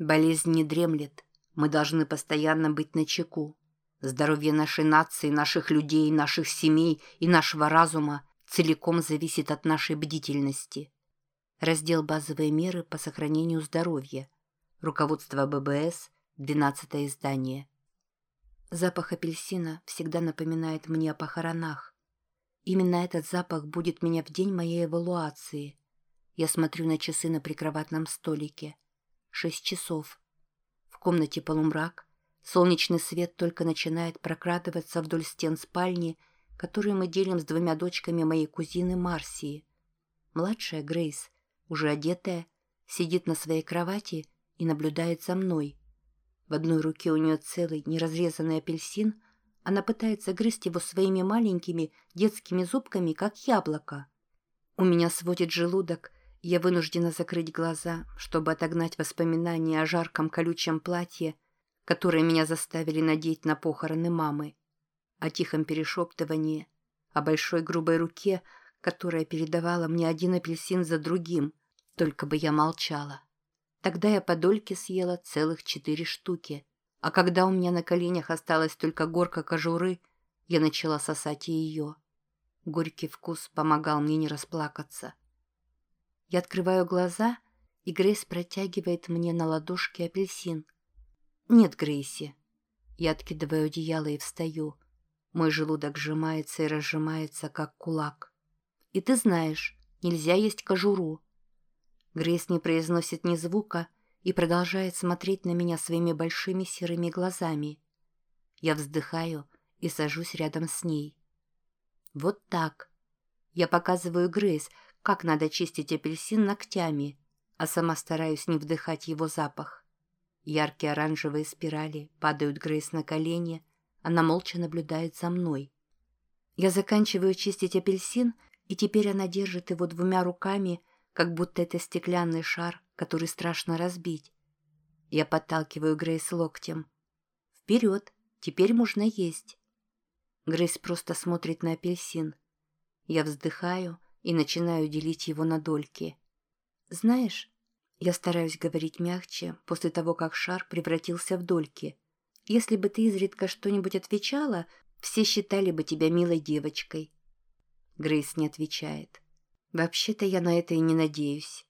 Болезнь не дремлет. Мы должны постоянно быть начеку. Здоровье нашей нации, наших людей, наших семей и нашего разума целиком зависит от нашей бдительности. Раздел «Базовые меры по сохранению здоровья». Руководство ББС, 12 издание. Запах апельсина всегда напоминает мне о похоронах. Именно этот запах будет меня в день моей эвалуации. Я смотрю на часы на прикроватном столике. Шесть часов. В комнате полумрак. Солнечный свет только начинает прокрадываться вдоль стен спальни, которую мы делим с двумя дочками моей кузины Марсии. Младшая Грейс, уже одетая, сидит на своей кровати и наблюдает за мной. В одной руке у нее целый неразрезанный апельсин, она пытается грызть его своими маленькими детскими зубками, как яблоко. У меня сводит желудок, я вынуждена закрыть глаза, чтобы отогнать воспоминания о жарком колючем платье, которое меня заставили надеть на похороны мамы, о тихом перешептывании, о большой грубой руке, которая передавала мне один апельсин за другим, только бы я молчала. Тогда я по дольке съела целых четыре штуки, а когда у меня на коленях осталась только горка кожуры, я начала сосать и ее. Горький вкус помогал мне не расплакаться. Я открываю глаза, и Грейс протягивает мне на ладошке апельсин. «Нет, Грейси». Я откидываю одеяло и встаю. Мой желудок сжимается и разжимается, как кулак. «И ты знаешь, нельзя есть кожуру». Грейс не произносит ни звука и продолжает смотреть на меня своими большими серыми глазами. Я вздыхаю и сажусь рядом с ней. «Вот так». Я показываю Грейс, как надо чистить апельсин ногтями, а сама стараюсь не вдыхать его запах. Яркие оранжевые спирали падают Грейс на колени, она молча наблюдает за мной. Я заканчиваю чистить апельсин, и теперь она держит его двумя руками, как будто это стеклянный шар, который страшно разбить. Я подталкиваю Грейс локтем. «Вперед! Теперь можно есть!» Грейс просто смотрит на апельсин. Я вздыхаю, и начинаю делить его на дольки. Знаешь, я стараюсь говорить мягче после того, как шар превратился в дольки. Если бы ты изредка что-нибудь отвечала, все считали бы тебя милой девочкой. Грейс не отвечает. Вообще-то я на это и не надеюсь.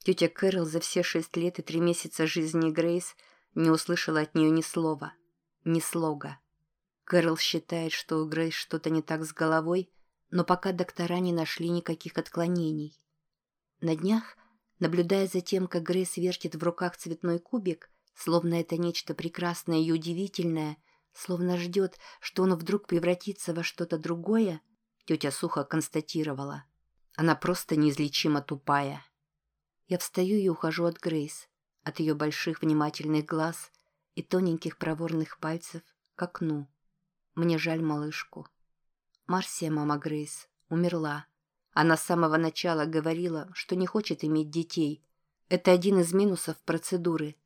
Тетя Кэрол за все шесть лет и три месяца жизни Грейс не услышала от нее ни слова, ни слога. Кэрол считает, что у Грейс что-то не так с головой, но пока доктора не нашли никаких отклонений. На днях, наблюдая за тем, как Грейс вертит в руках цветной кубик, словно это нечто прекрасное и удивительное, словно ждет, что он вдруг превратится во что-то другое, тетя сухо констатировала. Она просто неизлечимо тупая. Я встаю и ухожу от Грейс, от ее больших внимательных глаз и тоненьких проворных пальцев к окну. Мне жаль малышку. Марсия, мама Грейс, умерла. Она с самого начала говорила, что не хочет иметь детей. Это один из минусов процедуры.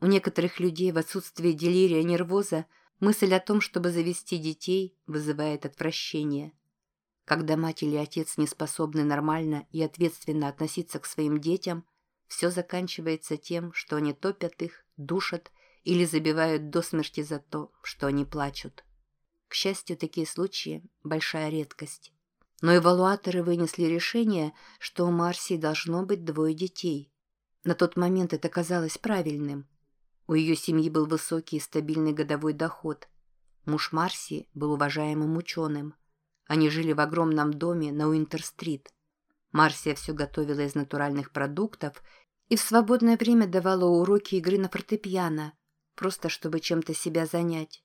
У некоторых людей в отсутствии делирия нервоза мысль о том, чтобы завести детей, вызывает отвращение. Когда мать или отец не способны нормально и ответственно относиться к своим детям, все заканчивается тем, что они топят их, душат или забивают до смерти за то, что они плачут. К счастью, такие случаи – большая редкость. Но эвалуаторы вынесли решение, что у Марси должно быть двое детей. На тот момент это казалось правильным. У ее семьи был высокий и стабильный годовой доход. Муж Марси был уважаемым ученым. Они жили в огромном доме на Уинтер-стрит. Марсия все готовила из натуральных продуктов и в свободное время давала уроки игры на фортепиано, просто чтобы чем-то себя занять.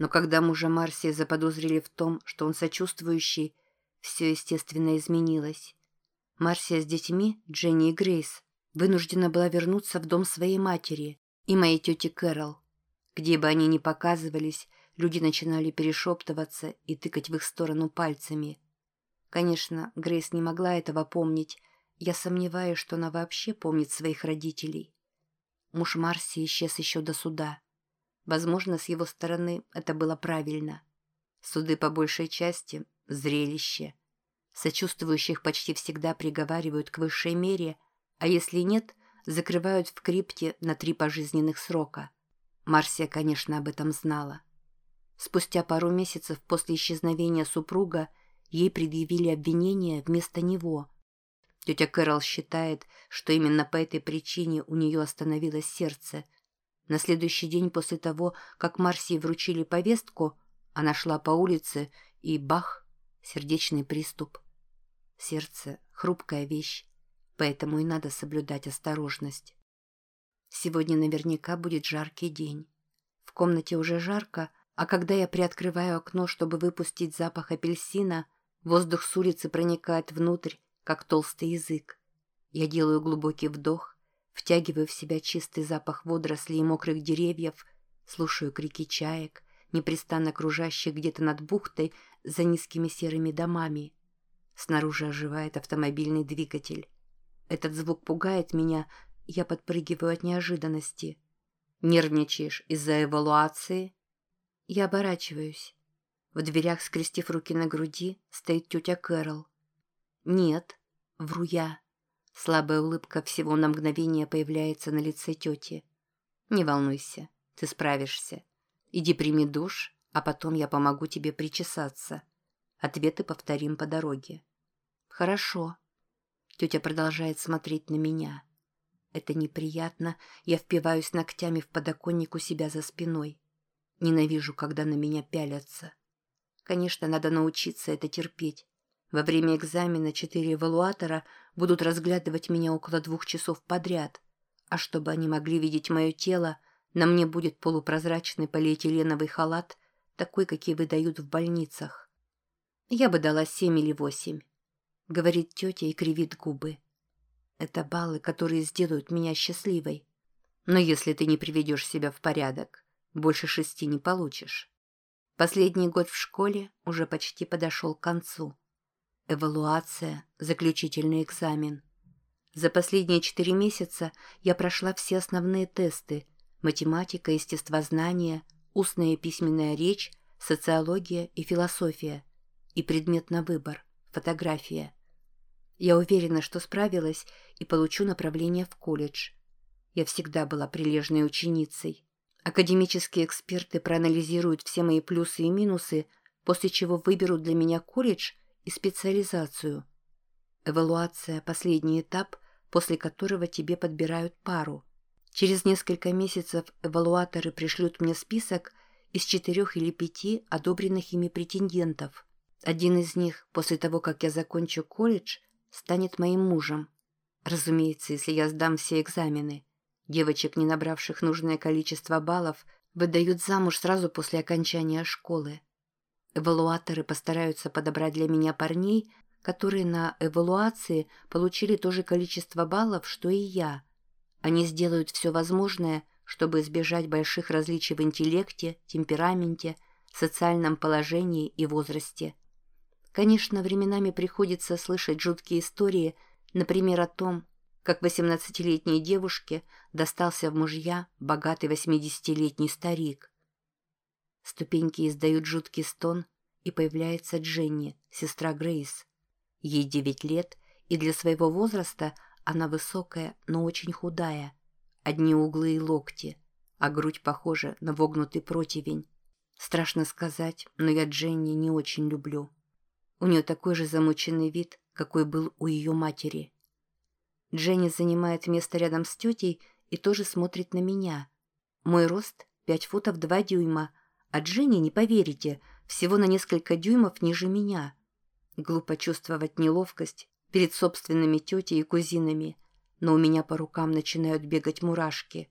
Но когда мужа Марсия заподозрили в том, что он сочувствующий, все, естественно, изменилось. Марсия с детьми, Дженни и Грейс, вынуждена была вернуться в дом своей матери и моей тети Кэрол. Где бы они ни показывались, люди начинали перешептываться и тыкать в их сторону пальцами. Конечно, Грейс не могла этого помнить. Я сомневаюсь, что она вообще помнит своих родителей. Муж Марси исчез еще до суда. Возможно, с его стороны это было правильно. Суды по большей части – зрелище. Сочувствующих почти всегда приговаривают к высшей мере, а если нет, закрывают в крипте на три пожизненных срока. Марсия, конечно, об этом знала. Спустя пару месяцев после исчезновения супруга ей предъявили обвинение вместо него. Тетя Кэрол считает, что именно по этой причине у нее остановилось сердце. На следующий день после того, как Марсии вручили повестку, она шла по улице и бах, сердечный приступ. Сердце — хрупкая вещь, поэтому и надо соблюдать осторожность. Сегодня наверняка будет жаркий день. В комнате уже жарко, а когда я приоткрываю окно, чтобы выпустить запах апельсина, воздух с улицы проникает внутрь, как толстый язык. Я делаю глубокий вдох, втягиваю в себя чистый запах водорослей и мокрых деревьев, слушаю крики чаек, непрестанно кружащих где-то над бухтой за низкими серыми домами. Снаружи оживает автомобильный двигатель. Этот звук пугает меня, я подпрыгиваю от неожиданности. Нервничаешь из-за эвалуации? Я оборачиваюсь. В дверях, скрестив руки на груди, стоит тетя Кэрол. «Нет», — вру я. Слабая улыбка всего на мгновение появляется на лице тети. «Не волнуйся, ты справишься. Иди прими душ, а потом я помогу тебе причесаться. Ответы повторим по дороге». «Хорошо». Тетя продолжает смотреть на меня. Это неприятно, я впиваюсь ногтями в подоконник у себя за спиной. Ненавижу, когда на меня пялятся. Конечно, надо научиться это терпеть. Во время экзамена четыре эвалуатора будут разглядывать меня около двух часов подряд. А чтобы они могли видеть мое тело, на мне будет полупрозрачный полиэтиленовый халат, такой, какие выдают в больницах. Я бы дала семь или восемь говорит тетя и кривит губы. Это баллы, которые сделают меня счастливой. Но если ты не приведешь себя в порядок, больше шести не получишь. Последний год в школе уже почти подошел к концу. Эвалуация, заключительный экзамен. За последние четыре месяца я прошла все основные тесты – математика, естествознание, устная и письменная речь, социология и философия. И предмет на выбор – фотография – я уверена, что справилась и получу направление в колледж. Я всегда была прилежной ученицей. Академические эксперты проанализируют все мои плюсы и минусы, после чего выберут для меня колледж и специализацию. Эвалуация – последний этап, после которого тебе подбирают пару. Через несколько месяцев эвалуаторы пришлют мне список из четырех или пяти одобренных ими претендентов. Один из них, после того, как я закончу колледж – станет моим мужем. Разумеется, если я сдам все экзамены. Девочек, не набравших нужное количество баллов, выдают замуж сразу после окончания школы. Эвалуаторы постараются подобрать для меня парней, которые на эвалуации получили то же количество баллов, что и я. Они сделают все возможное, чтобы избежать больших различий в интеллекте, темпераменте, социальном положении и возрасте. Конечно, временами приходится слышать жуткие истории, например, о том, как 18-летней девушке достался в мужья богатый 80-летний старик. Ступеньки издают жуткий стон, и появляется Дженни, сестра Грейс. Ей 9 лет, и для своего возраста она высокая, но очень худая. Одни углы и локти, а грудь похожа на вогнутый противень. Страшно сказать, но я Дженни не очень люблю. У нее такой же замученный вид, какой был у ее матери. Дженни занимает место рядом с тетей и тоже смотрит на меня. Мой рост – 5 футов 2 дюйма, а Дженни, не поверите, всего на несколько дюймов ниже меня. Глупо чувствовать неловкость перед собственными тетей и кузинами, но у меня по рукам начинают бегать мурашки.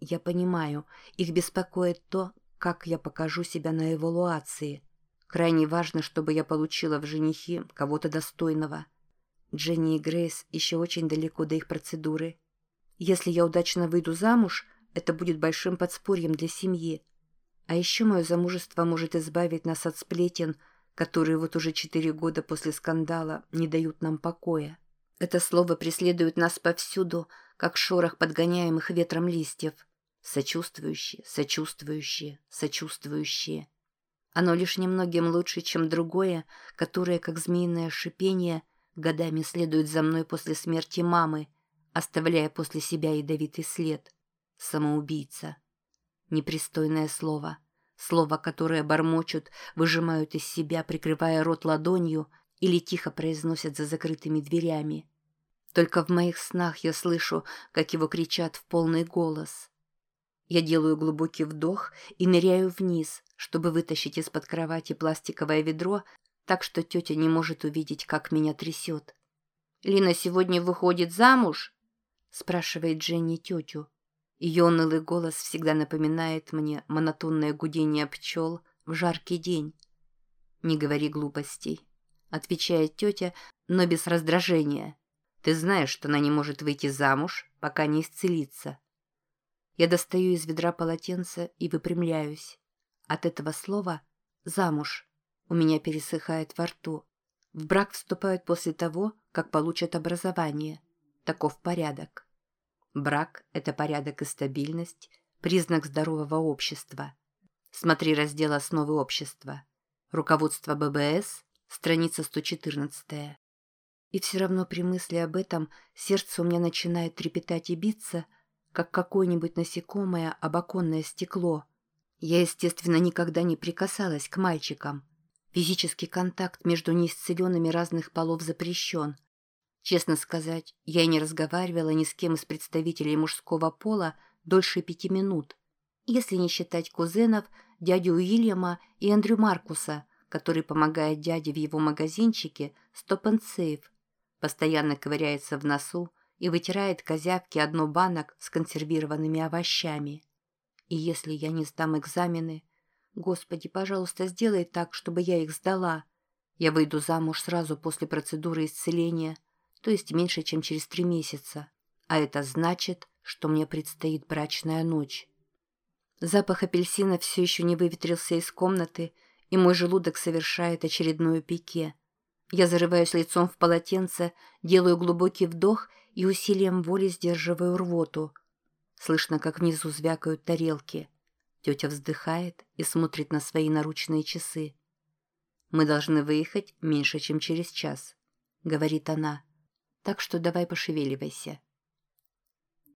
Я понимаю, их беспокоит то, как я покажу себя на эвалуации – Крайне важно, чтобы я получила в женихи кого-то достойного. Дженни и Грейс еще очень далеко до их процедуры. Если я удачно выйду замуж, это будет большим подспорьем для семьи. А еще мое замужество может избавить нас от сплетен, которые вот уже четыре года после скандала не дают нам покоя. Это слово преследует нас повсюду, как шорох подгоняемых ветром листьев. Сочувствующие, сочувствующие, сочувствующие. Оно лишь немногим лучше, чем другое, которое, как змеиное шипение, годами следует за мной после смерти мамы, оставляя после себя ядовитый след. Самоубийца. Непристойное слово. Слово, которое бормочут, выжимают из себя, прикрывая рот ладонью или тихо произносят за закрытыми дверями. Только в моих снах я слышу, как его кричат в полный голос. Я делаю глубокий вдох и ныряю вниз, чтобы вытащить из-под кровати пластиковое ведро, так что тетя не может увидеть, как меня трясет. «Лина сегодня выходит замуж?» – спрашивает Дженни тетю. Ее унылый голос всегда напоминает мне монотонное гудение пчел в жаркий день. «Не говори глупостей», – отвечает тетя, но без раздражения. «Ты знаешь, что она не может выйти замуж, пока не исцелится». Я достаю из ведра полотенце и выпрямляюсь. От этого слова «замуж» у меня пересыхает во рту. В брак вступают после того, как получат образование. Таков порядок. Брак – это порядок и стабильность, признак здорового общества. Смотри раздел «Основы общества». Руководство ББС, страница 114. И все равно при мысли об этом сердце у меня начинает трепетать и биться – как какое-нибудь насекомое об оконное стекло. Я, естественно, никогда не прикасалась к мальчикам. Физический контакт между неисцеленными разных полов запрещен. Честно сказать, я не разговаривала ни с кем из представителей мужского пола дольше пяти минут, если не считать кузенов, дядю Уильяма и Эндрю Маркуса, который помогает дяде в его магазинчике «Stop and Save», постоянно ковыряется в носу, и вытирает козявки одно банок с консервированными овощами. И если я не сдам экзамены, Господи, пожалуйста, сделай так, чтобы я их сдала. Я выйду замуж сразу после процедуры исцеления, то есть меньше, чем через три месяца. А это значит, что мне предстоит брачная ночь. Запах апельсина все еще не выветрился из комнаты, и мой желудок совершает очередную пике. Я зарываюсь лицом в полотенце, делаю глубокий вдох и усилием воли сдерживаю рвоту. Слышно, как внизу звякают тарелки. Тетя вздыхает и смотрит на свои наручные часы. «Мы должны выехать меньше, чем через час», — говорит она. «Так что давай пошевеливайся».